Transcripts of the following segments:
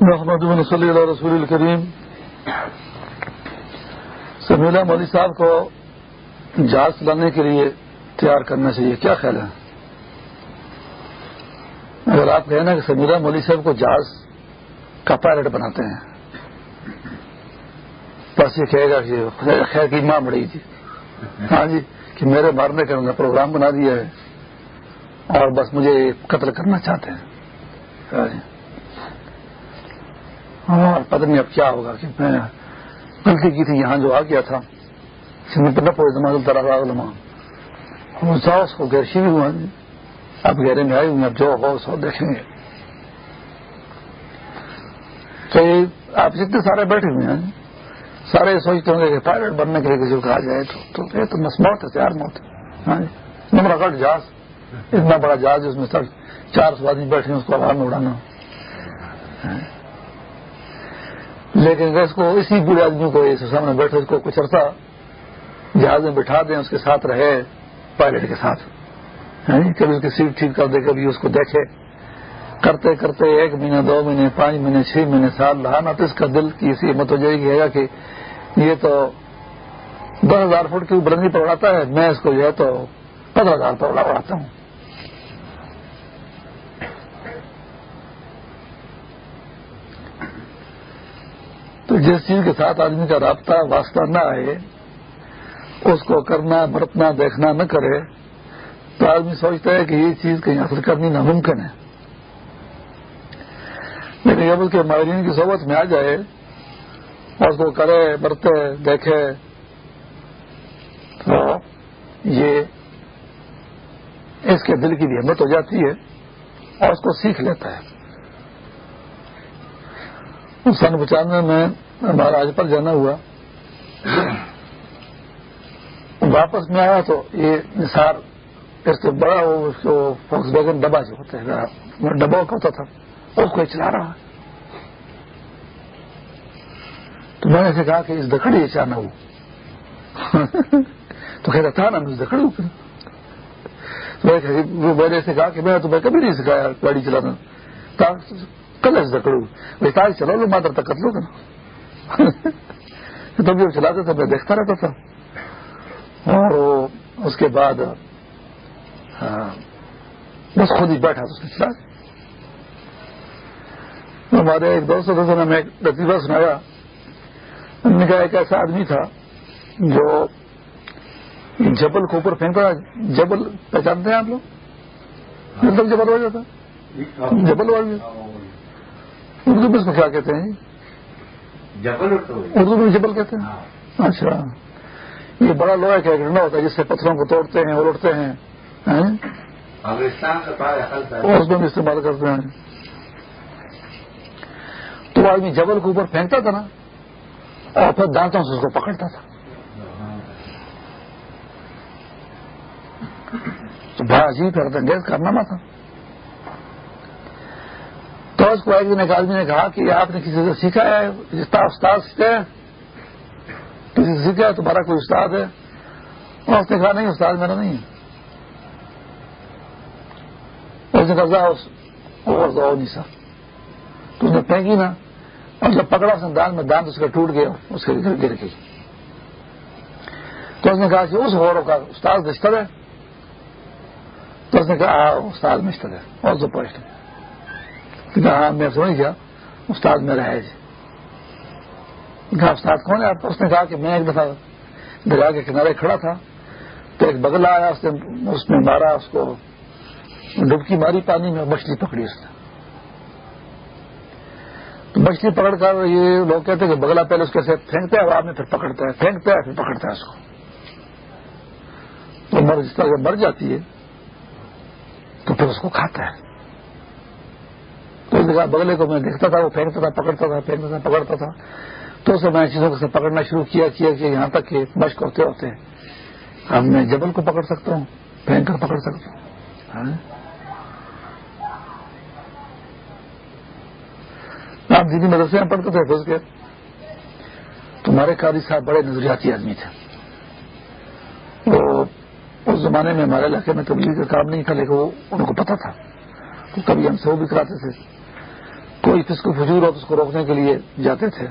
محمد صلی اللہ رسول الکریم سمیلا مودی صاحب کو جہاز چلانے کے لیے تیار کرنا چاہیے. کیا خیال ہے؟ اگر آپ کہیں نا کہ سمیلا مودی صاحب کو جہاز کا پائلٹ بناتے ہیں، بس یہ کہے گا کہ خیر کی ماں بڑی تھی۔ ہاں جی کہ میرے مارنے کا انہوں نے پروگرام بنا دیا ہے اور بس مجھے قتل کرنا چاہتے ہیں۔ ہاں جی۔ ہاں، پتہ نہیں اب کیا ہوگا۔ کہ میں غلطی کی تھی، یہاں جو آ گیا تھا اس کو گرشی بھی ہوا اب گہرے میں آئی ہوئی اب جو ہو سو دیکھیں گے۔ تو آپ جتنے سارے بیٹھے ہوئے ہیں، سارے سوچتے ہوں گے کہ پائلٹ بننے کے لیے کسی کو کہا جائے تو یہ تو مسموت ہے، تیار موت ہے۔ ہاں جی۔ نمبر گڑھ جہاز، اتنا بڑا جہاز اس میں سب چار سو آدمی بیٹھے ہیں، اس کو آرام میں اڑانا۔ ہاں جی۔ لیکن اس کو اسی بڑے آدمی کو اس سامنے بیٹھے، اس کو کچھ عرصہ جہاز میں بٹھا دیں، اس کے ساتھ رہے، پائلٹ کے ساتھ کبھی اس کی سیٹ ٹھیک کر دے، کبھی اس کو دیکھے۔ کرتے کرتے ایک مہینے دو مہینے، پانچ مہینے، چھ مہینے، سال رہا تو اس کا دل کی ایسی ہمت ہو جائے گی، ہے کہ یہ تو دس ہزار فٹ کی بلندی پر اڑاتا ہے، میں اس کو جو ہے تو پندرہ ہزار پر اڑاتا ہوں۔ تو جس چیز کے ساتھ آدمی کا رابطہ واسطہ نہ آئے، اس کو کرنا برتنا دیکھنا نہ کرے، تو آدمی سوچتا ہے کہ یہ چیز کہیں حاصل کرنی ناممکن ہے۔ لیکن جب اس کے ماہرین کی صحبت میں آ جائے، اور اس کو کرے برتے دیکھے، تو یہ اس کے دل کی بھی ہمت ہو جاتی ہے اور اس کو سیکھ لیتا ہے۔ سن پچانوے میں ہمارا آج پر جانا ہوا۔ واپس میں آیا تو یہ نثار اس سے بڑا ہو اس کو فوکس بیگن ڈبا جو ہوتا ہے ڈبا ہوتا تھا اس کو چلا رہا۔ تو میں نے سے کہا کہ اس دکڑی یہ چاہنا ہو۔ تو کہتا تھا نا میں دکڑی دکڑ میں نے سے کہا کہ میں تمہیں کبھی نہیں سکھایا گاڑی چلانا۔ کل ایسے دکڑوں بھائی تاج چلا لو مادر تک کر لو گا تب جب چلاتے تھا میں دیکھتا رہتا تھا۔ اور اس کے بعد بس خود ہی بیٹھا اس نے چلا ہمارے ایک دوست نے ہمیں ایک لطیفہ سنایا۔ انہوں نے کہا ایک ایسا آدمی تھا جو جبل کو اوپر پھینکتا جبل پہچانتے ہیں آپ لوگ؟ مطلب جبل ہو جاتا۔ جبل والے اردو میں اس کو کیا کہتے ہیں؟ اردو میں جبل کہتے ہیں؟ اچھا۔ یہ بڑا لوہا کا ڈنڈا ہوتا ہے جس سے پتھروں کو توڑتے ہیں اور اڑتے ہیں اور اس میں استعمال کرتے ہیں۔ تو آدمی جبل کے اوپر پھینکتا تھا نا اور پھر دانتوں سے اس کو پکڑتا تھا۔ تو بڑا عجیب کرتا گیس کرنا تھا۔ تو اس کو ایک دن ایک آدمی نے کہا کہ آپ نے کسی سے سیکھا ہے؟ استاد سیکھا ہے کسی سے سیکھا ہے تمہارا کوئی استاد ہے۔ اور اس نے کہا نہیں استاد میرا نہیں ہے۔ اس نے کہا اور نہیں سر تو اس نے پھینکی نا۔ اور جب پکڑا اس نے دان میں دانت اس کا ٹوٹ گیا، اس کے گر گئی۔ تو اس نے کہا کہ اس غوروں کا استاد رشتہ ہے۔ تو اس نے کہا استاد مشتر ہے، اور تو پوچھ ہاں میں سمجھ گیا استاد میرا ہے جی۔ کہا استاد کون ہے؟ آپ اس نے کہا کہ میں ایک دفعہ دریا کے کنارے کھڑا تھا، تو ایک بگلا آیا، اس نے اس میں مارا، اس کو ڈبکی ماری، پانی میں مچھلی پکڑی اس نے۔ تو مچھلی پکڑ کر یہ لوگ کہتے ہیں کہ بگلا پہلے اس کے ساتھ پھینکتا ہے اور آدمی پھر پکڑتا ہے، پھینکتا ہے، پھر پکڑتا ہے اس کو۔ تو مر جس طرح مر جاتی ہے، تو پھر اس کو کھاتا ہے۔ تو اس جگہ بگلے کو میں دیکھتا تھا، وہ پھینکتا تھا، پکڑتا تھا پھینکتا تھا، پکڑتا تھا۔ تو اسے میں چیزوں کو پکڑنا شروع کیا کیا کہ یہاں تک کہ مشق ہوتے ہوتے اب میں جبل کو پکڑ سکتا ہوں پھینک کر پکڑ سکتا ہوں۔ ہاں؟ آپ دینی مدرسے میں پڑھتے تھے پھنس کے؟ تمہارے قاری صاحب بڑے نظریاتی آدمی تھے۔ وہ اس زمانے میں ہمارے علاقے میں تبلیغ کا کام نہیں تھا، لیکن وہ ان کو پتا تھا۔ تو کبھی ہم سے وہ بھی کراتے تھے۔ کوئی کس کو فجور ہو تو اس کو روکنے کے لیے جاتے تھے۔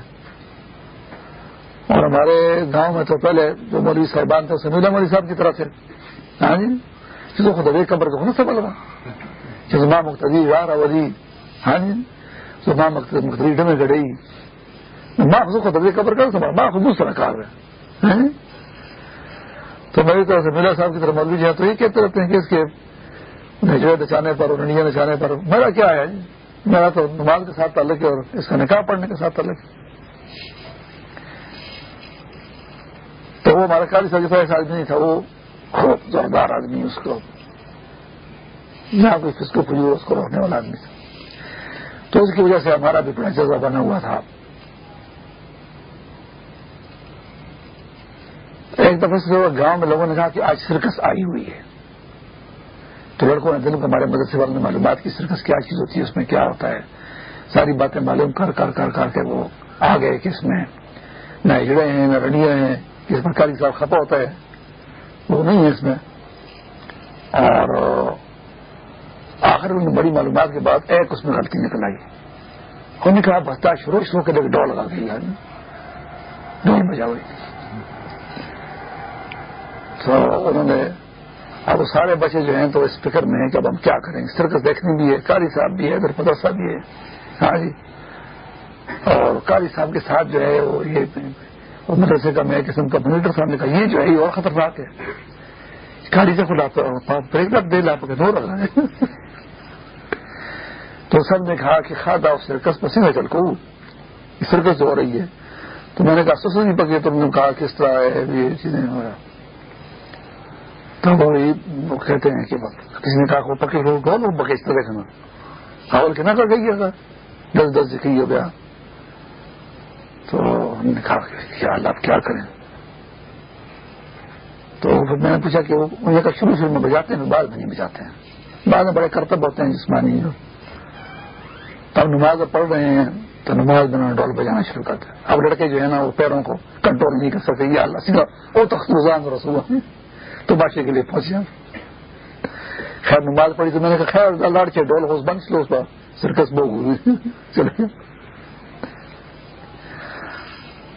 اور ہمارے گاؤں میں تو پہلے جو مولوی صاحبان تھے سمیلا مولوی صاحب کی طرح سے ہاں جی؟ جس کو خدا قبر کو سے بلوا۔ جزما مختری یار اولی ہاں جی؟ زما مختری ڈمے گڑی ماں خود خدا قبر کر سما ماں خود دوسرا کار ہے۔ ہاں جی؟ تو میری طرف سے میلا صاحب کی طرف مولوی جی تو یہ کہتے رہتے ہیں کہ اس کے نجوے نچانے پر اور ننیا نچانے پر میرا کیا ہے؟ جی میرا تو نماز کے ساتھ تعلق ہے اور اس کا نکاح پڑھنے کے ساتھ تعلق ہے۔ تو وہ ہمارا کالی سر ایسا آدمی نہیں تھا، وہ خوب زوردار آدمی، اس کو جہاں کوئی فسکو پوجو اس کو روکنے والا آدمی تھا۔ تو اس کی وجہ سے ہمارا بھی بڑا جذبہ بنا ہوا تھا۔ ایک دفعہ سے گاؤں میں لوگوں نے کہا کہ آج سرکس آئی ہوئی ہے۔ تو لڑکوں نے دن کو ہمارے مدرسے والوں نے معلومات کی سرکس کیا چیز ہوتی ہے، اس میں کیا ہوتا ہے؟ ساری باتیں معلوم کر کر کر کر کے وہ آ گئے کہ اس میں نہ اجڑے ہیں، نہ رڑیے ہیں جس میں کاری صاحب کھپا ہوتا ہے؟ وہ نہیں ہے اس میں۔ اور آخر ان بڑی معلومات کے بعد ایک اس میں غلطی نکل آئی۔ انہوں نے کہا بستا شروع شروع کے لیے ڈول لگا دی ڈول بجا ہوئی۔ تو انہوں نے اب وہ سارے بچے جو ہیں تو اس فکر میں ہیں کہ اب ہم کیا کریں؟ گے سرکس دیکھنی بھی ہے کاری صاحب بھی ہے ادھر مدرسہ بھی ہے۔ ہاں جی۔ اور کاری صاحب کے ساتھ جو ہے وہ یہ مدرسے کا میں قسم کا مانیٹر صاحب نے کہا، یہ جو ہے یہ اور خطرناک ہے۔ کاری سے کھلا دے لا پکے دو رہا ہے۔ تو سب نے کہا کہ کھادا سرکس پسینے چل کو۔ سرکس جو ہو رہی ہے۔ تو میں نے کہا، سسر نہیں پکے تو نے کہا کس طرح ہے، یہ چیزیں ہو رہا تو وہ کہتے ہیں کہ کسی نے کہا پکے لوگ ڈول وہ بکے اس طرح دیکھنا حاول کر گئی ہے دس دس جی دکھی ہو گیا۔ تو ہم نے کہا کہ اللہ کیا کریں؟ تو پھر میں نے پوچھا کہ وہ انہیں کا شروع شروع میں بجاتے ہیں بعد میں نہیں بجاتے ہیں۔ بعد میں بڑے کرتب ہوتے ہیں جسمانی۔ اب نماز پڑھ رہے ہیں، تو نماز میں ڈول بجانا شروع کرتے ہیں اب لڑکے جو ہے نا، وہ پیروں کو کنٹرول نہیں کر سکتے۔ یہ اللہ، سیدھا، وہ تخت رسول۔ تو بادشاہ کے لیے پہنچے خیر، نماز پڑھی تو میں نے کہا، خیر لاڑ کے ڈول ہوس بند لو اس پر سرکس بو چلے۔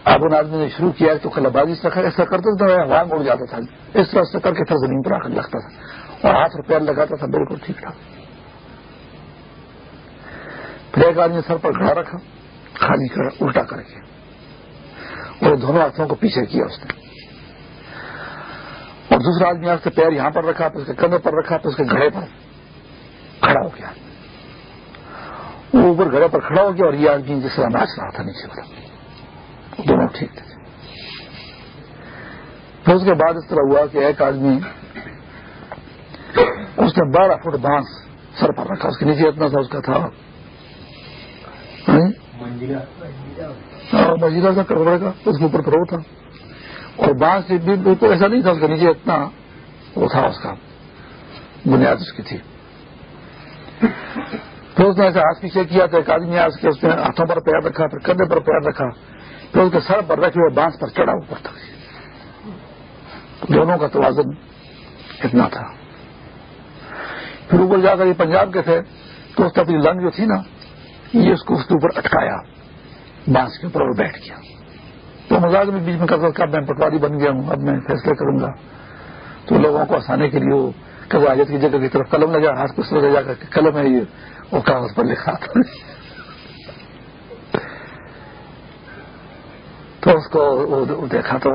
اب ان آدمی نے شروع کیا، تو خلا بازی سے ایسا کرتا تھا ہوا اڑ جاتا تھا۔ اس طرح سے کر کے پھر زمین پر آ کر لگتا تھا۔ اور ہاتھ روپیہ لگاتا تھا، بالکل ٹھیک ٹھاک پھر ایک آدمی سر پر کھڑا رکھا، خالی کر الٹا کر کے۔ اور دونوں ہاتھوں کو پیچھے کیا اس نے۔ اور دوسرا آدمی آج سے پیر یہاں پر رکھا پھر اس کے کندھے پر رکھا پھر اس کے گھڑے پر کھڑا ہو گیا۔ وہ اوپر گھڑے پر کھڑا ہو گیا اور یہ آدمی جس طرح ناچ رہا تھا نیچے والا دونوں ٹھیک تھے۔ پھر اس کے بعد اس طرح ہوا کہ ایک آدمی اس نے بارہ فٹ بانس سر پر رکھا اس کے نیچے اتنا سا اس کا تھا۔ مجھے کا کروڑے کا اس کے اوپر کروڑ تھا۔ اور بانس بالکل ایسا نہیں تھا اس کے نیچے اتنا وہ تھا اس کا بنیاد اس کی تھی۔ پھر اس نے ایسا ہاتھ پیچھے کیا تو ایک آدمی آج کے اس نے ہاتھوں پر پیر رکھا، پھر کندھے پر پیر رکھا۔ پھر اس کے سر پر رکھے ہوئے بانس پر چڑھا اوپر تک۔ دونوں کا توازن اتنا تھا۔ پھر اوپر جا کر یہ پنجاب کے تھے، تو اس کی اپنی لنگ جو تھی نا، یہ اس کو اس کے اوپر اٹکایا، بانس کے اوپر اور بیٹھ گیا۔ تو مزاق میں بیچ میں کرتا تھا میں پٹواری بن گیا ہوں، اب میں فیصلے کروں گا۔ تو لوگوں کو آسانے کے لیے وہ کبھی آجت کی جگہ کی طرف قلم لگا، ہاتھ کو لگا جا کر قلم ہے یہ وہ کاغذ پر لکھا تھا۔ تو اس کو دیکھا تو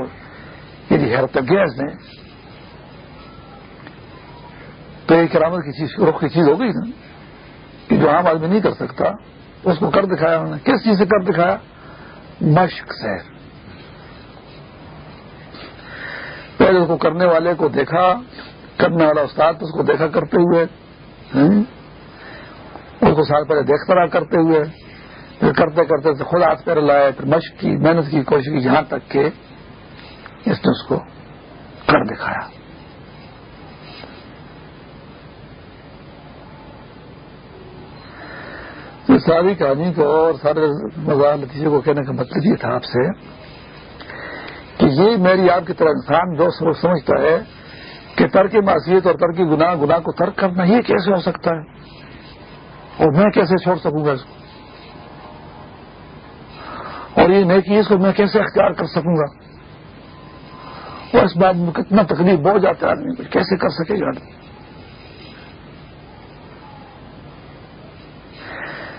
یہ حیرت گیا اس نے تو یہ کرامت کی چیز رخ کی چیز ہو گئی نا، کہ جو عام آدمی نہیں کر سکتا، اس کو کر دکھایا انہوں نے۔ کس چیز سے کر دکھایا؟ مشق سے۔ پہلے اس کو کرنے والے کو دیکھا، کرنے والا استاد اس کو دیکھا کرتے ہوئے اس کو سال پہلے دیکھتا رہا کرتے ہوئے، پھر کرتے کرتے خود ہاتھ پیر لائے، پھر مشق کی، محنت کی کوشش کی یہاں تک کہ اس نے اس کو کر دکھایا۔ ساری کہانی کو اور سارے مزاح نتیجے کو کہنے کا مطلب یہ تھا آپ سے کہ یہ میری آپ کی طرح انسان جو سمجھتا ہے کہ ترک معصیت اور ترک گناہ گناہ کو ترک کرنا یہ کیسے ہو سکتا ہے؟ اور میں کیسے چھوڑ سکوں گا اس کو؟ اور یہ نیکی اس کو میں کیسے اختیار کر سکوں گا؟ اور اس بات میں کتنا تکلیف بڑھ جاتا ہے آدمی کو، کیسے کر سکے گا؟ آدمی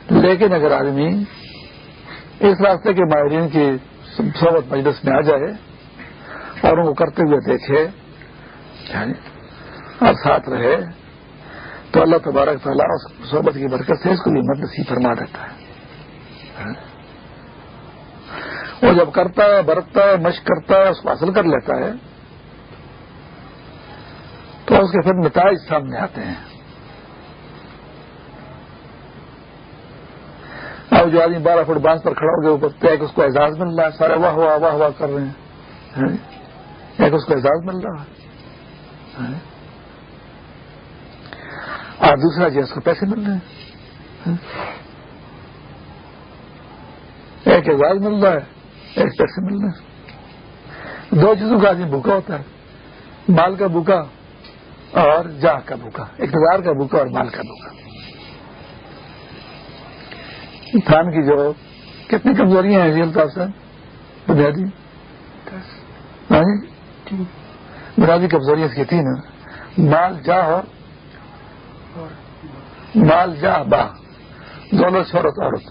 لیکن اگر آدمی اس راستے کے ماہرین کی صحبت مجلس میں آ جائے اور ان کو کرتے ہوئے دیکھے یعنی اور ساتھ رہے، تو اللہ تبارک تعالیٰ اس صحبت کی برکت سے اس کو بھی مدد فرما دیتا ہے۔ وہ جب کرتا ہے، برتتا ہے، مشق کرتا ہے، اس کو حاصل کر لیتا ہے، تو اس کے پھر نتائج سامنے آتے ہیں۔ اب جو آدمی بارہ فٹ بانس پر کھڑا ہو گیا اوپر ایک اس کو اعزاز مل رہا ہے، سارے واہ واہ واہ واہ کر رہے ہیں۔ ایک اس کو اعزاز مل رہا ہے۔ ہاں۔ اور دوسرا جو اس کو پیسے مل رہے ہیں۔ ہاں۔ ایک اعزاز مل رہا ہے، ایک پیسے مل رہے ہیں۔ دو چیزوں کا آدمی بھوکا ہوتا ہے، مال کا بھوکا اور جاہ کا بھوکا۔ اقتدار کا بھوکا اور مال کا بھوکا۔ انسان کی جو کتنی کمزوریاں ہیں ریئل طور بنیادی بنیادی کمزوریاں اس کی تین مال جا مال جا با، دونوں شہرت عورت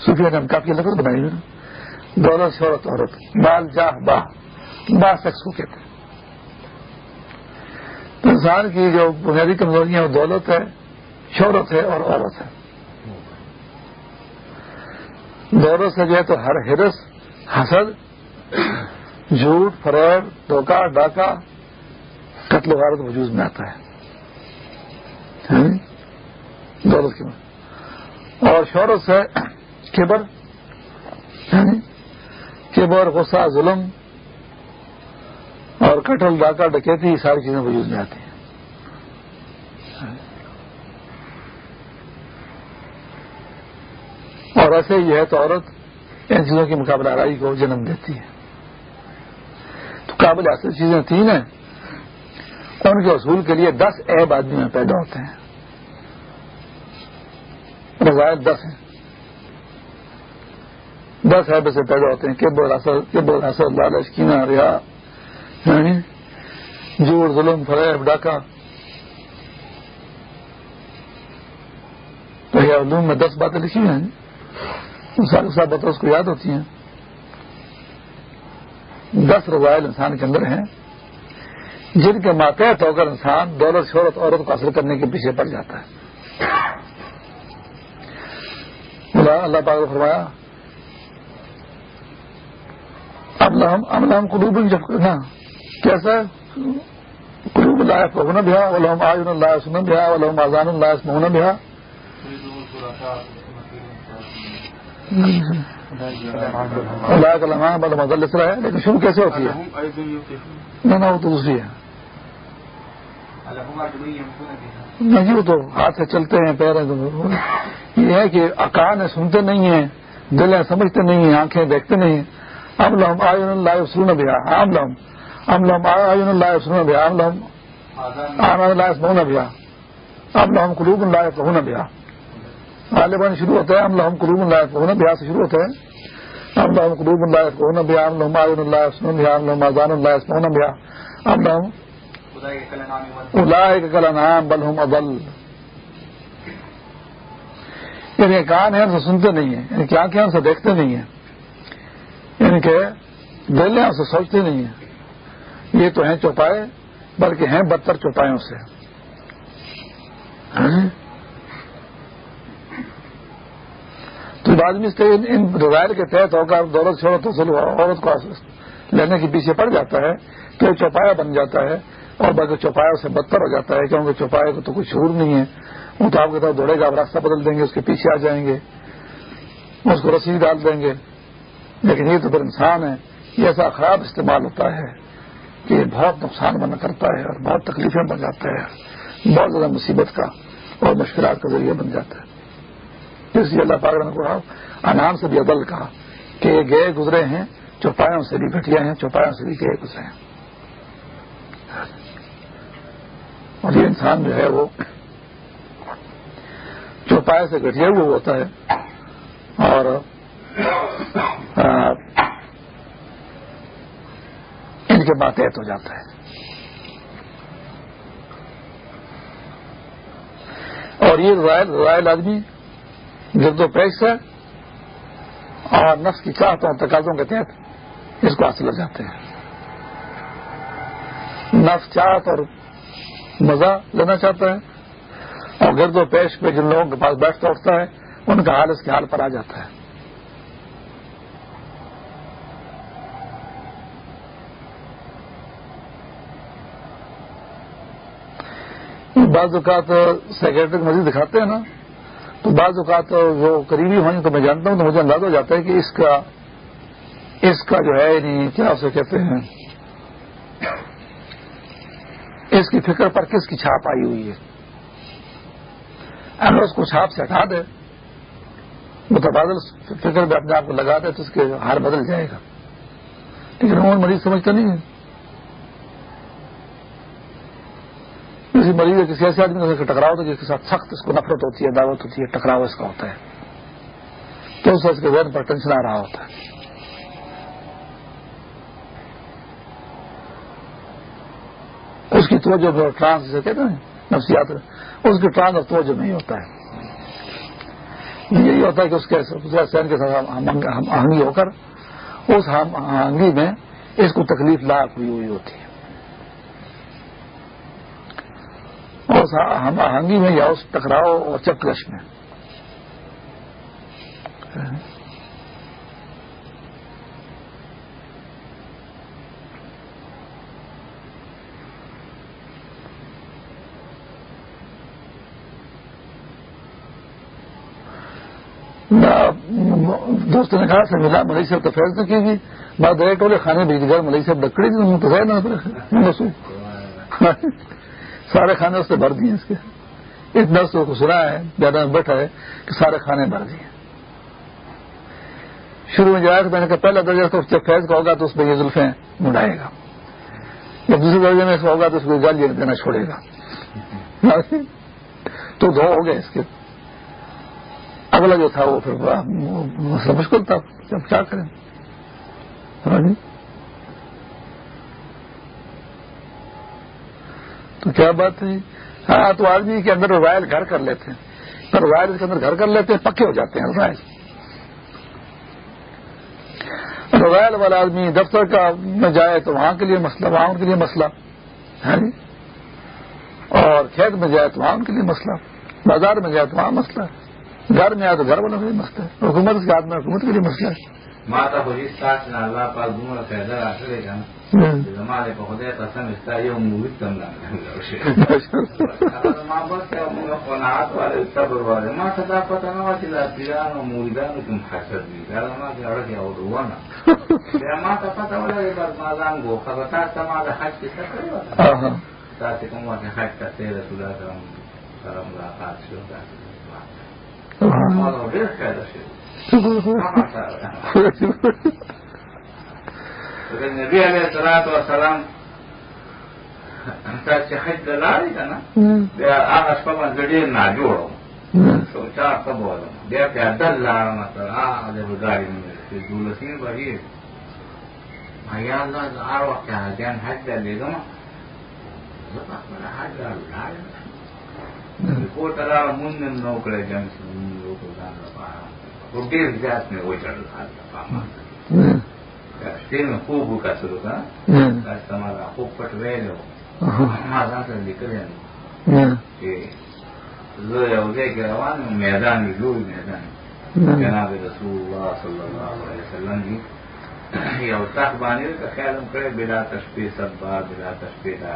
صوفیہ نے ہم کافی لفظ بنائی ہوئی دونوں شہرت عورت مال جا با با شخص کو کہتے ہیں۔ تو انسان کی جو بنیادی کمزوریاں وہ دولت ہے، شہرت ہے اور عورت ہے۔ دولت سے جو ہے تو ہر ہرس حسد جھوٹ فریب دھوکہ، ڈاکہ، قتل و غارت وجود میں آتا ہے۔ ہاں جی؟ دولت کی اور شہرت سے کیبر ہاں جی؟ کیبر غصہ، ظلم اور کٹل ڈاکہ، ڈکیتی، یہ ساری چیزیں وجود میں آتی ہیں۔ اور ایسے ہی ہے تو عورت ان چیزوں کی مقابلہ آرائی کو جنم دیتی ہے۔ قابل ایسی چیزیں تین ہیں ان کے اصول کے لیے دس ایب آدمی میں پیدا ہوتے ہیں۔ رضائل دس ہیں۔ دس ایب سے پیدا ہوتے ہیں کہ بول اثر لالچ کینا ریا یعنی ظلم، فریب، ڈاکہ۔ علوم میں دس باتیں لکھی ہیں۔ ساری سات باتیں اس کو یاد ہوتی ہیں؟ دس رضائل انسان کے اندر ہیں جن کے ماتحت ہو کر انسان دولت شہرت عورت کو حاصل کرنے کے پیچھے پڑ جاتا ہے۔ اللہ پاک نے فرمایا ہم قلوب جب کرنا کیسا؟ قلوب اللہ پہنا بھی علوم آج اللہ سن بھی علوم آزان اللہ محن بھی اللہ کا لمحہ مزہ لکھ رہا ہے، لیکن شروع کیسے ہوتی ہے؟ نہ نہ، وہ تو دوسری ہے۔ نہیں جی، وہ تو ہاتھ سے چلتے ہیں، پیر یہ ہے کہ اکان ہے سنتے نہیں ہیں، دل ہے سمجھتے نہیں ہیں، آنکھیں دیکھتے نہیں ہیں۔ اب لم آئن اللہ سن بیا عام لم ام لم آئن اللہ سن بیا ام لم آمد اللہ سمون بیا اب لم قلوب اللہ سہون بیا غالباً شروع ہوتا ہے، ام لم قلوب اللہ سہون بیا سے شروع ہوتا ہے۔ ام لم قلوب اللہ سہون بیا ام لم آئن اللہ سن بیا ام لم آزان اللہ سمون بیا ام لم اولائے کل نام بل ہم ابل یعنی کان ہے ہم سے سنتے نہیں ہیں یعنی کہ آنکھیں ہم سے دیکھتے نہیں ہیں۔ یعنی کہ دل ہم سے سوچتے نہیں ہیں۔ یہ تو ہیں چوپائے، بلکہ ہیں بدتر چوپایوں سے۔ ہاں؟ تو آدمی سے ان رضائل کے تحت ہو کر دولت شہرت حاصل ہوا عورت کو لینے کے پیچھے پڑ جاتا ہے تو چوپایا بن جاتا ہے اور باقی چوپایا سے بدتر ہو جاتا ہے کیونکہ چوپایا کو تو کوئی شعور نہیں ہے۔ وہ تو آپ کے ساتھ دوڑے گا، آپ راستہ بدل دیں گے، اس کے پیچھے آ جائیں گے، اس کو رسید ڈال دیں گے۔ لیکن یہ تو پھر انسان ہے، یہ ایسا خراب استعمال ہوتا ہے کہ یہ بہت نقصان بنا کرتا ہے اور بہت تکلیفیں بن جاتا ہے، بہت زیادہ مصیبت کا اور مشکلات کا ذریعہ بن جاتا ہے۔ اس لیے اللہ پاک نے کو انعام سے بھی عدل کہا کہ یہ گئے گزرے ہیں چوپایوں سے بھی گھٹیا ہیں چوپایوں سے بھی گئے گزرے ہیں۔ اور یہ انسان جو ہے وہ چوپائے سے گٹیا ہوا ہوتا ہے۔ اور ان کے ماتحت ہو جاتا ہے۔ اور یہ رائل رائل آدمی گرد و پیش ہے اور نفس کی چاہتوں اور تقاضوں کے تحت اس کو حاصل ہو جاتے ہیں۔ نفس، چاہت اور مزہ لینا چاہتا ہے اور گرد و پیش پہ جن لوگوں کے پاس بیٹھتا اٹھتا ہے، ان کا حال اس کے حال پر آ جاتا ہے۔ بعض اوقات سیکرٹری مزید دکھاتے ہیں نا تو بعض اوقات جو قریبی ہوں تو میں جانتا ہوں تو مجھے اندازہ ہو جاتا ہے کہ اس کا اس کا جو ہے یعنی کیا اسے کہتے ہیں اس کی فکر پر کس کی چھاپ آئی ہوئی ہے؟ اگر اس کو چھاپ سے ہٹا دے۔ متبادل فکر میں اپنے آپ کو لگا دے تو اس کے ہار بدل جائے گا۔ لیکن عموماً مریض سمجھتا نہیں ہے کسی مریض کسی ایسے آدمی کا ٹکراؤ تو جس کے ساتھ سخت اس کو نفرت ہوتی ہے دعوت ہوتی ہے ٹکراؤ اس کا ہوتا ہے تو اس اس کے ذہن پر ٹینشن آ رہا ہوتا ہے اس کی توجہ ٹرانس جسے کہتے ہیں نفسیات اس کی ٹرانس اور توجہ نہیں ہوتا ہے یہی ہوتا ہے کہ اس کے سین کے ساتھ آہنگی ہو کر اس آہنگی میں اس کو تکلیف لاحق ہوئی ہوئی ہوتی ہے اس ہاں، ہم آہنگی میں یا اس ٹکراؤ اور چکرش میں۔ دوست نے کہا سے ملا ملئی صاحب تو فیصلہ کی گئی بات ریٹ والے کھانے بھیج گئے ملئی صاحب لکڑی تھی تو ہے نا سارے کھانے اس سے بھر دیے اس کے۔ اس نرس کو سنا ہے، زیادہ میں بیٹھا ہے کہ سارے کھانے بھر دیے شروع میں جایا تو میں نے کہا، پہلا درجہ تو جب فیض کا ہوگا تو اس میں یہ زلفیں مڈائے گا۔ جب دوسرے درجے میں اس کا ہوگا تو اس کو گال دینا چھوڑے گا۔ تو دو ہو گئے اس کے۔ اگلا جو تھا وہ پھر مسئلہ مشکل تھا۔ جب کیا کریں؟ تو کیا بات ہے؟ ہاں تو آدمی کے اندر روائل گھر کر لیتے ہیں۔ تو روائل کے اندر گھر کر لیتے ہیں، پکے ہو جاتے ہیں روائل روائل والا آدمی دفتر کا میں جائے تو وہاں کے لیے مسئلہ، وہاں ان کے لیے مسئلہ ہے اور کھیت میں جائے تو وہاں ان کے لیے مسئلہ، بازار میں جائے تو وہاں مسئلہ ہے گھر میں آئے تو گھر والوں کے لیے مسئلہ ہے حکومت کے آدمی حکومت کے لیے مسئلہ۔ ہے۔ ماته خو هیڅ تاسو نه الله پاک دومره پیدا راکړی که نه زما د په خدای قسم ستا یو مرید ته هم ما بس یو موږ قناعت والے صبر والے ما ته دا پته نه وه چې دا پیرانو مریدانو کوم حسد وي دا زما کې اړه کې اورونه. بیا ما ته پته ولګېده بس ما ځان ګوښه. به تاسو ته ما د حج کیسه کړې وه. تاسې کوم وخت حج ته تېر رسول الله سره ملاقات شو. داسې ما ډېر فایده شوي نبی علیہ السلام و سلام چې حج د لارې که نه بیا هغه شپه باندې ډېر ناجوړ وم سوچا څه بولم بیا پیاده لاړم سره هغه د ګاډي چې دولسین بهیر یا الله زه هر وخت حاجیان حج ته لېږم زه په خپله حج لاړم کور ته لاړم مونږ مې نه وکړی جنګ وکړو ځان لپاره خو ډېر زیات مې وچړل هلته پامان شپې مې خوب وکتلو که تاسو ته ما دا خوب پټ ویلی و ما ځان سره لیکلی چې زه یو ځای کې روان یم میدان وي لوی میدان جناب رسول الله صلی الله علیه وسلم دي یو تخت باندې که خیال هم کړی بلا تشپې سبا بلا تشپې دا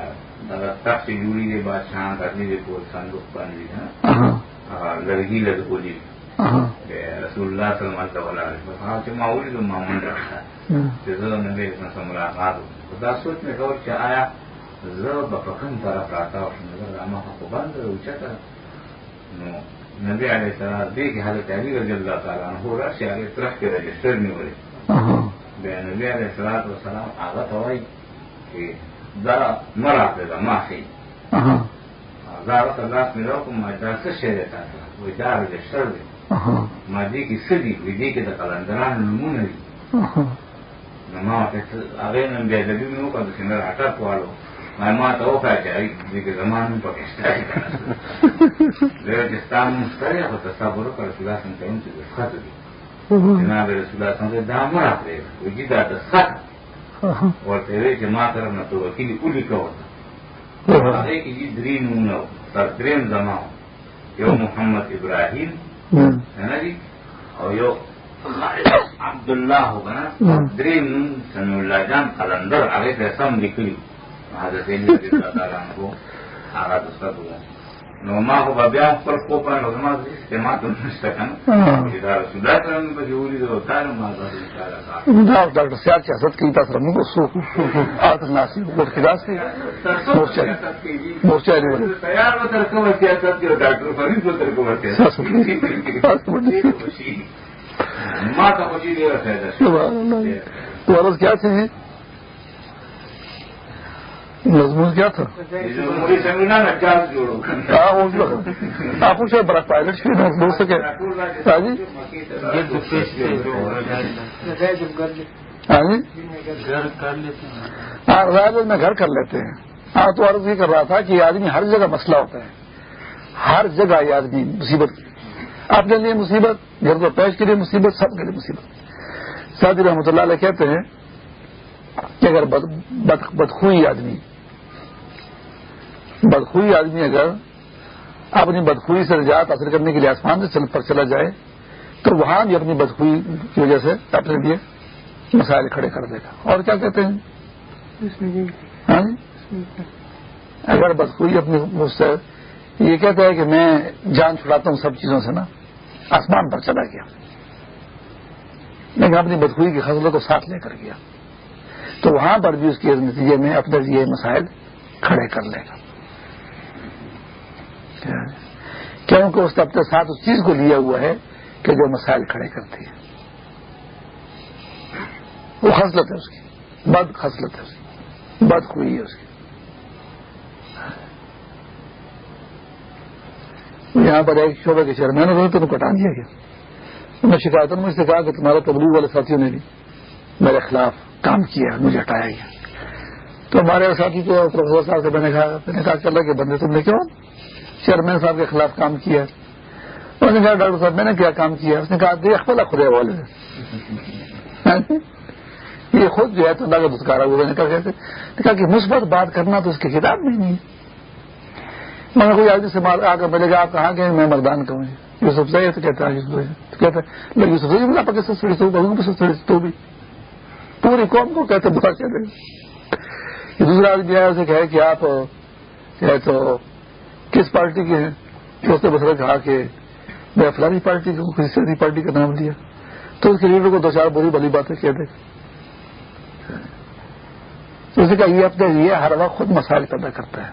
دغه تخت چې جوړي دی بادشاهان راځي دی کول صندوق باندې لرګي رسول الله صلی الله علیه وسلم چې ما ولیدم ما منډه چې زه نبی رسول سره ملاقات دا سوچ مې کول چې آیا زه به په کوم طرف راتاو شم زه ما خو بند اوچته نو نبی علیه السلام دې کې حضرت علی رضی الله تعالی عنہ راشي هغه طرف کې رجسټر نیولې بیا نبی علیه الصلاۃ والسلام هغه ته وایي چې دا مراته ده ما خي دا هغه ته لاس مې راکوم ما دا څه شی وایي دا رجسټر دی ماضی کی سدی ودی کے کلندران نمونه دي نو ما ته هغه نن بیا د دې نو کله چې نه راټا کوالو. ما ما ته وکړه چې دې زمانو په کې ستای زه چې ستاسو مستری او تصور چې جناب رسول الله صلی الله علیه وسلم دا مړه کړې وږي دا د ښه ورته وی چې ما سره نه تو وکیل اولی کوو هغه کې دې درې نومونه تر دریم زمانو یو محمد ابراهیم نه دي او یو عبد الله وګنا دریم سن الله جان قلندر ته سم لیکلی حضرت علی رضی الله عنه هغه د ستاسو نو ما خو بیا خپل کو په نشته کنه دا رسول الله صلی علیه ما دا ډاکټر سیاست سیاست کی تاسو سو اته ناسي کې مورچا مورچا دی تیار و تر سیاست کې ډاکټر فرید و تر کومه سیاست ما ته خو دې راځي سبحان الله. ورځ کیا څه مضمون کیا تھا؟ ہاں، آپ سے بڑا پائلٹ بھی بول سکے ہاں, جی؟ ہاں, جی؟ ہاں، رائے میں گھر کر لیتے ہیں۔ ہاں تو عرض یہ کر رہا تھا کہ یہ آدمی ہر جگہ مسئلہ ہوتا ہے۔ ہر جگہ یہ آدمی مصیبت۔ اپنے لیے مصیبت، گھر کو پیش کے لیے مصیبت، سب کے لیے مصیبت۔ سعدی رحمۃ اللہ علیہ کہتے ہیں کہ اگر بدخوئی آدمی بدخوئی آدمی اگر اپنی بدخوئی سے رجحت حاصل کرنے کے لیے آسمان سے پر چلا جائے، تو وہاں بھی اپنی بدخوئی کی وجہ سے اپنے لیے مسائل کھڑے کر دے گا۔ اور کیا کہتے ہیں؟ ہاں جی؟ اگر بدخوئی اپنی مجھ سے یہ کہتا ہے کہ میں جان چھڑاتا ہوں سب چیزوں سے نا، آسمان پر چلا گیا۔ لیکن اپنی بدخوئی کی خزلوں کو ساتھ لے کر گیا۔ تو وہاں پر بھی اس کے نتیجے میں اپنے لیے مسائل کھڑے کر لے گا۔ کیونکہ اس نے اپنے ساتھ اس چیز کو لیا ہوا ہے کہ جو مسائل کھڑے کرتی ہے وہ خصلت ہے اس کی۔ بد خصلت ہے اس کی۔ بد ہوئی ہے اس کی۔ یہاں پر ایک شعبے کے چیئرمین ہوئے تو کٹا دیا گیا انہوں نے شکایتوں میں سے کہا کہ تمہارے تبلیغ والے ساتھیوں نے بھی میرے خلاف کام کیا مجھے ہٹایا گیا تو ہمارے ساتھی کو پروفیسر صاحب سے میں نے کہا، میں نے کہا، چل رہا کہ بندے تم نے کیوں چیئرمین صاحب کے خلاف کام کیا انہوں نے کہا، ڈاکٹر صاحب، میں نے کیا کام کیا اس نے کہا، دیکھ پلا خدے والے یہ خود جو ہے تو اللہ کا دھتکارا ہوا نے کہا کہ مثبت بات کرنا تو اس کی کتاب میں نہیں مگر کوئی آدمی سے آ کر بولے گا آپ کہاں گئے میں مردان کا ہوں یوسف صحیح تو کہتا ہے کہتا ہے یوسف صحیح ملا پاکستان تو بھی۔ پوری قوم کو کہتے بتا کہتے دوسرا آدمی آیا، اسے کہے کہ آپ تو کس پارٹی کے ہیں؟ تو اس نے بس کہا کہ میں فلانی پارٹی کا کسی سیاسی پارٹی کا نام لیا تو اس کے لیڈر کو دو چار بری بلی باتیں کہہ دے۔ تو اس نے کہا، یہ اپنے لیے ہر وقت خود مسائل پیدا کرتا ہے۔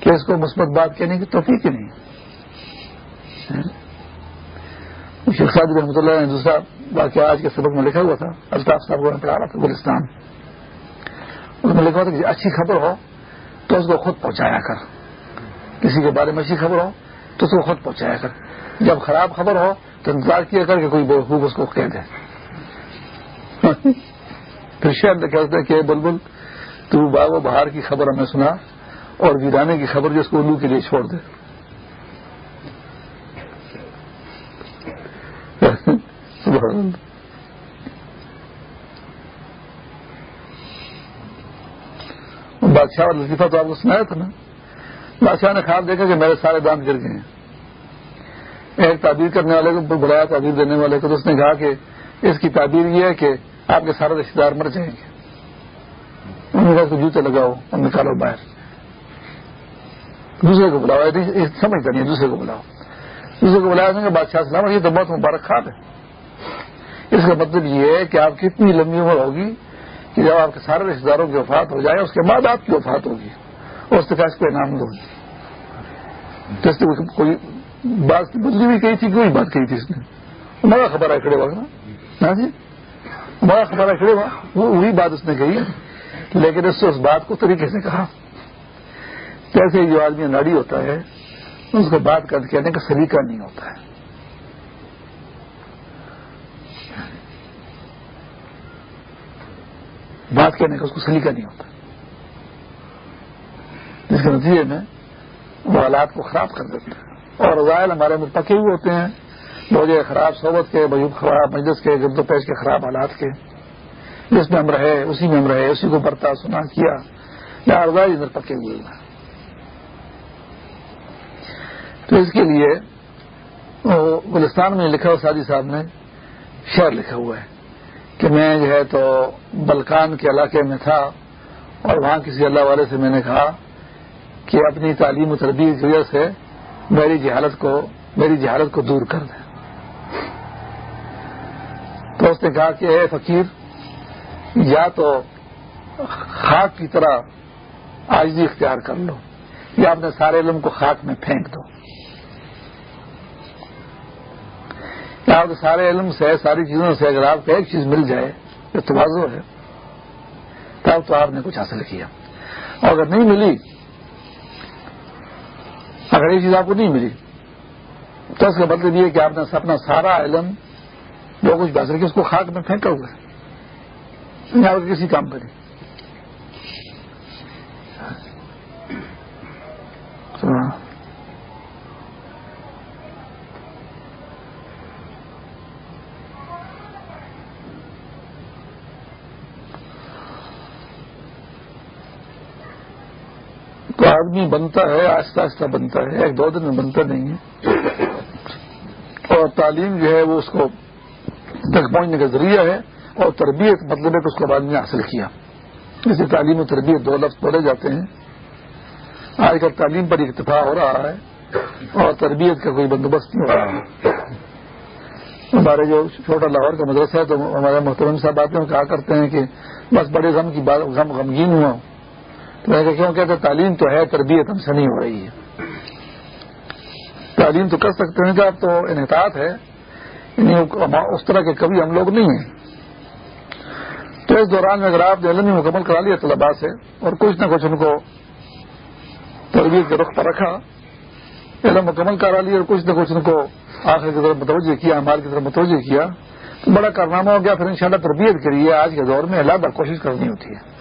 کہ اس کو مثبت بات کہنے کی توفیق ہی نہیں۔ شیخ صاحب رحمۃ اللہ نے دوسرا واقعہ آج کے سبق میں لکھا ہوا تھا۔ الطاف صاحب کو پڑھا رہا تھا، گلستان۔ اس میں لکھا تھا کہ جی اچھی خبر ہو تو اس کو خود پہنچایا کر۔ کسی کے بارے میں اچھی خبر ہو تو اس کو خود پہنچایا کر۔ جب خراب خبر ہو تو انتظار کیا کر کہ کوئی بےخوب اس کو کہہ دے۔ پھر شہر کہتے کہ بلبل، تو باغ و بہار کی خبر ہمیں سنا اور ویرانے کی خبر جو اس کو الو کے لیے چھوڑ دے۔ بادشاہ اور لطیفہ تو آپ کو سنایا تھا نا؟ بادشاہ نے خواب دیکھا کہ میرے سارے دانت گر گئے ہیں۔ ایک تعبیر کرنے والے کو بلایا تعبیر دینے والے کو تو اس نے کہا کہ اس کی تعبیر یہ ہے کہ آپ کے سارے رشتے دار مر جائیں گے۔ انہوں نے کہا کہ جوتے لگاؤ اور نکالو باہر۔ دوسرے کو بلاؤ سمجھتا نہیں دوسرے کو بلاؤ۔ دوسرے کو بلایا بادشاہ سلام، یہ تو بہت مبارک خواب ہے۔ اس کا مطلب یہ ہے کہ آپ کی اتنی لمبی عمر ہوگی کہ جب آپ کے سارے رشتے داروں کی وفات ہو جائے، اس کے بعد آپ کی وفات ہوگی۔ اور اس اس کو انعام دو تو اس نے کوئی بات بدلی بھی کہی تھی، کوئی بات کہی تھی اس نے۔ ہمارا خبر ہے کھڑے نا ہاں جی؟ ہمارا خبر ہے کھڑے وہاں وہ وہی بات اس نے کہی۔ لیکن اس سے اس بات کو طریقے سے کہا۔ جیسے جو آدمی ناڑی ہوتا ہے، اس کو بات کر کہنے کا سلیقہ نہیں ہوتا ہے۔ بات کہنے کا اس کو سلیقہ نہیں ہوتا۔ جس کے نتیجے میں وہ حالات کو خراب کر دیتے ہیں۔ اور رضائل ہمارے اندر پکے ہوئے ہوتے ہیں۔ لوگ خراب صحبت کے خراب، مجلس کے، گرد و پیش کے خراب حالات کے۔ جس میں ہم رہے، اسی میں ہم رہے، اسی کو برتا، سنا، کیا۔ یا رضائل اندر پکے ہوئے ہیں۔ تو اس کے لیے گلستان میں لکھا ہوا سادی صاحب نے شعر لکھا ہوا ہے۔ کہ میں جو ہے تو بلکان کے علاقے میں تھا اور وہاں کسی اللہ والے سے میں نے کہا کہ اپنی تعلیم و تربیت کی وجہ سے میری جہالت کو، میری جہالت کو دور کر دیں۔ تو اس نے کہا کہ اے فقیر، یا تو خاک کی طرح آجزی اختیار کر لو، یا اپنے سارے علم کو خاک میں پھینک دو۔ یا آپ سارے علم سے، ساری چیزوں سے اگر آپ کو ایک چیز مل جائے جو توازو ہے۔ تب تو آپ نے کچھ حاصل کیا۔ اور اگر نہیں ملی، اگر یہ چیز آپ کو نہیں ملی، تو اس کا مطلب یہ کہ آپ نے اپنا سارا علم، جو کچھ حاصل کیا، اس کو خاک میں پھینکا ہوا ہے۔ یا کسی کام کرے تو آدمی بنتا ہے آہستہ آہستہ بنتا ہے، ایک دو دن میں بنتا نہیں ہے۔ اور تعلیم جو ہے وہ اس کو تک پہنچنے کا ذریعہ ہے اور تربیت مطلب ہے کہ اس کو آدمی نے حاصل کیا۔ جیسے تعلیم و تربیت دو لفظ بولے جاتے ہیں۔ آج کل تعلیم پر اکتفا ہو رہا ہے اور تربیت کا کوئی بندوبست نہیں ہو رہا۔ ہے ہمارے جو چھوٹا لاہور کا مدرسہ ہے تو ہمارے محترم صاحب آتے ہیں کہا کرتے ہیں کہ بس بڑے غم کی بات، غم، غمگین ہوا تو میں کیوں کہتے تعلیم تو ہے، تربیت ہم سے نہیں ہو رہی ہے۔ تعلیم تو کر سکتے ہیں کہ اب تو انحطاط ہے۔ یعنی اس طرح کے کبھی ہم لوگ نہیں ہیں۔ تو اس دوران میں اگر آپ نے علم مکمل کرا لیا طلبا سے اور کچھ نہ کچھ ان کو تربیت کے رخ پر رکھا، علم مکمل کرا لیا اور کچھ نہ کچھ ان کو آخر کی طرف متوجہ کیا ہمارے کی طرف متوجہ کیا، تو بڑا کارنامہ ہو گیا۔ پھر انشاءاللہ تربیت کے لیے آج کے دور میں علیحدہ کوشش کرنی ہوتی ہے۔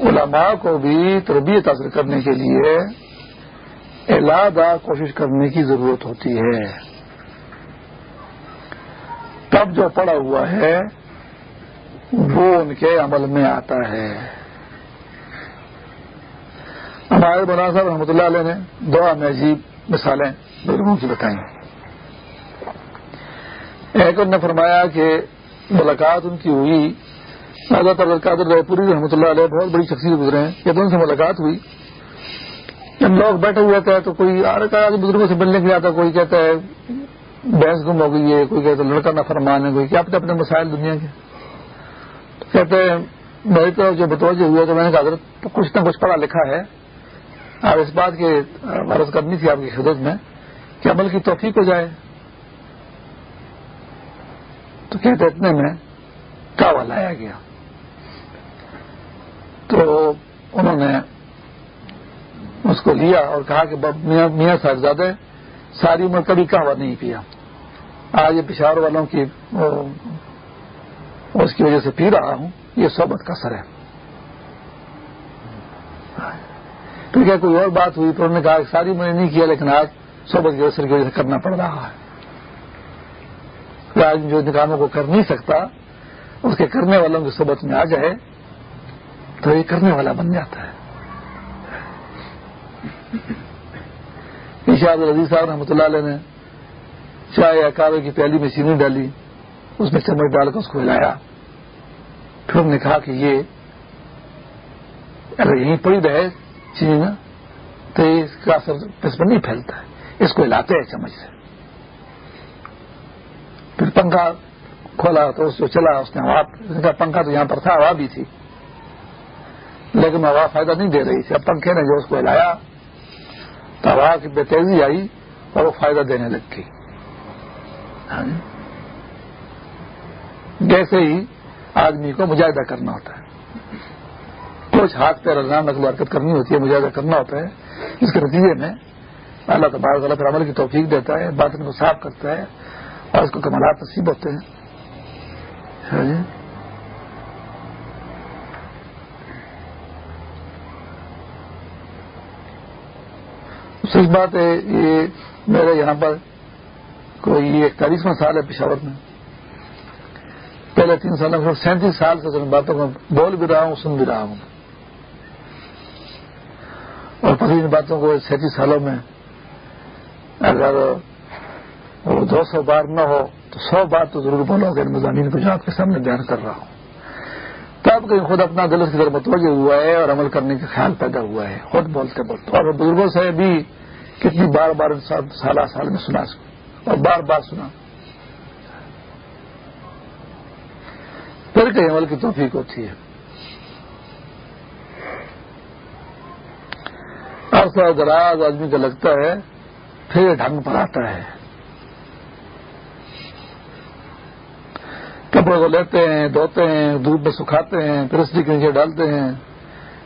علماء کو بھی تربیت حاصل کرنے کے لیے علیحدہ کوشش کرنے کی ضرورت ہوتی ہے۔ تب جو پڑا ہوا ہے، وہ ان کے عمل میں آتا ہے۔ ہمارے مولانا صاحب رحمۃ اللہ علیہ نے دعا میں عجیب مثالیں لوگوں کی بتائیں۔ ایک نے فرمایا کہ ملاقات ان کی ہوئی حضرت قادر رائے پوری رحمۃ اللہ علیہ بہت بڑی شخصیت گزرے ہیں کہ ان سے ملاقات ہوئی۔ جب لوگ بیٹھے ہوئے تھے تو کوئی آ رہا بزرگوں سے ملنے کے لیے آتا، کوئی کہتا ہے، بحث گم ہو گئی ہے، کوئی کہتا ہے لڑکا نہ فرمان ہے، کوئی کیا اپنے اپنے مسائل دنیا کے۔ تو کہتے ہیں میری طرف جو بتوجہ ہوئے تو میں نے کہا، حضرت کچھ نہ کچھ پڑھا لکھا ہے۔ اور اس بات کی غرض کرنی تھی آپ کی خدمت میں کہ عمل کی توفیق ہو جائے۔ تو کہتے اتنے میں کعوہ لایا گیا۔ تو انہوں نے اس کو لیا اور کہا کہ میاں صاحبزادے، ساری عمر کبھی کہوا نہیں پیا۔ آج یہ پشاور والوں کی اس کی وجہ سے پی رہا ہوں، یہ صحبت کا سر ہے۔ ٹھیک ہے کوئی اور بات ہوئی؟ تو انہوں نے کہا کہ ساری عمر نہیں کیا، لیکن آج صحبت کے اثر کی وجہ سے کرنا پڑ رہا ہے۔ آج جو نکاموں کو کر نہیں سکتا، اس کے کرنے والوں کی صحبت میں آ جائے تو یہ کرنے والا بن جاتا ہے۔ نشاد العزیز صاحب رحمۃ اللہ علیہ نے چائے یا کاوے کی پیالی میں چینی ڈالی، اس میں چمچ ڈال کر اس کو ہلایا۔ پھر انہوں نے کہا کہ یہ اگر یہیں پڑی رہے چینی نا، تو اس کا اثر اس پر نہیں پھیلتا ہے۔ اس کو ہلاتے ہیں چمچ سے۔ پھر پنکھا کھولا تو اس کو چلا، اس نے ہوا پنکھا تو یہاں پر تھا ہوا بھی تھی۔ لیکن ہوا فائدہ نہیں دے رہی تھی۔ اب پنکھے نے جو اس کو ہلایا تو ہوا کی بے تیزی آئی اور وہ فائدہ دینے لگ گئی۔ جیسے ہی آدمی کو مجاہدہ کرنا ہوتا ہے۔ کچھ ہاتھ پہ رضام نقل حرکت کرنی ہوتی ہے، مجاہدہ کرنا ہوتا ہے۔ اس کے نتیجے میں اللہ تبارک اللہ پر عمل کی توفیق دیتا ہے، باطن کو صاف کرتا ہے اور اس کو کمالات نصیب ہوتے ہیں۔ سچ بات ہے، یہ میرے یہاں پر کوئی اکتالیسواں سال ہے پشاور میں۔ پہلے تین سال میں سینتیس سال سے باتوں میں بول بھی رہا ہوں، سن بھی رہا ہوں۔ اور پتہ ان باتوں کو سینتیس سالوں میں اگر وہ دو سو بار نہ ہو، تو سو بار تو ضرور بولو گے مضامین کو جو آپ کے سامنے بیان کر رہا ہوں۔ تب کہیں خود اپنا دل کی طرف متوجہ ہوا ہے اور عمل کرنے کا خیال پیدا ہوا ہے، خود بولتے بولتے۔ اور بزرگوں سے بھی کتنی بار بار سالہ سال میں سنا اور بار بار سنا۔ پھر کہیں عمل کی توفیق ہوتی ہے۔ عرصہ دراز آدمی کا لگتا ہے پھر ڈھنگ پر آتا ہے۔ کپڑے کو لیتے ہیں، دھوتے ہیں، دودھ میں سکھاتے ہیں، پھر اس کے نیچے ڈالتے ہیں۔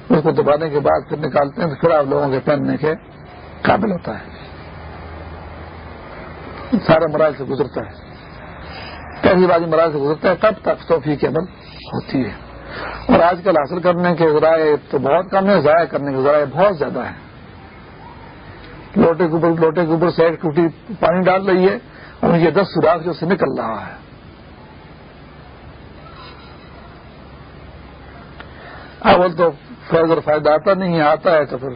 اس کو دبانے کے بعد پھر نکالتے ہیں تو پھر آپ لوگوں کے پہننے کے قابل ہوتا ہے۔ سارے مراحل سے گزرتا ہے۔ پہلی بار مراحل سے گزرتا ہے، تب تک توفیق کی عمل ہوتی ہے۔ اور آج کل حاصل کرنے کے ذرائع تو بہت کم ہے ضائع کرنے کے ذرائع بہت زیادہ ہیں۔ لوٹے کے اوپر لوٹے کے اوپر سے ایک ٹوٹی پانی ڈال رہی ہے اور یہ دس سوراخ جو سے نکل رہا ہے۔ ہاں، اول تو فیض فائدہ آتا نہیں ہے، آتا ہے تو پھر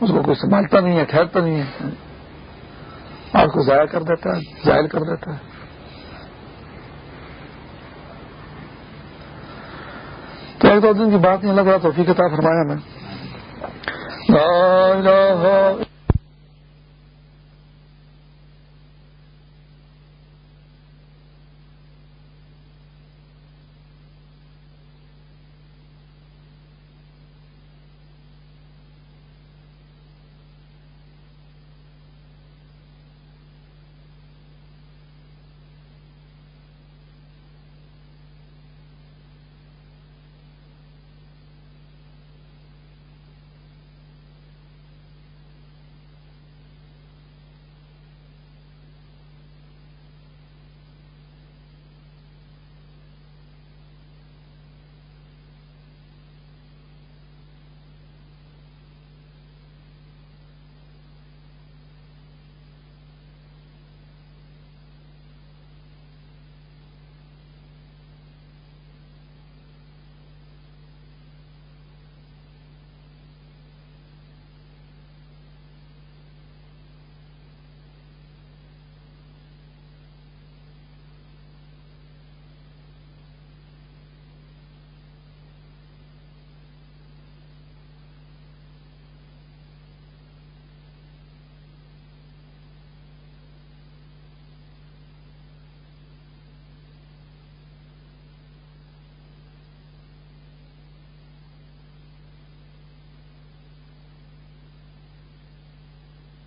اس کو کوئی سنبھالتا نہیں ہے ٹھہرتا نہیں ہے۔ اور اس کو ضائع کر دیتا ہے ظاہر کر دیتا ہے۔ تو ایک دو دن کی بات نہیں لگ رہا تو فی کتاب فرمایا میں۔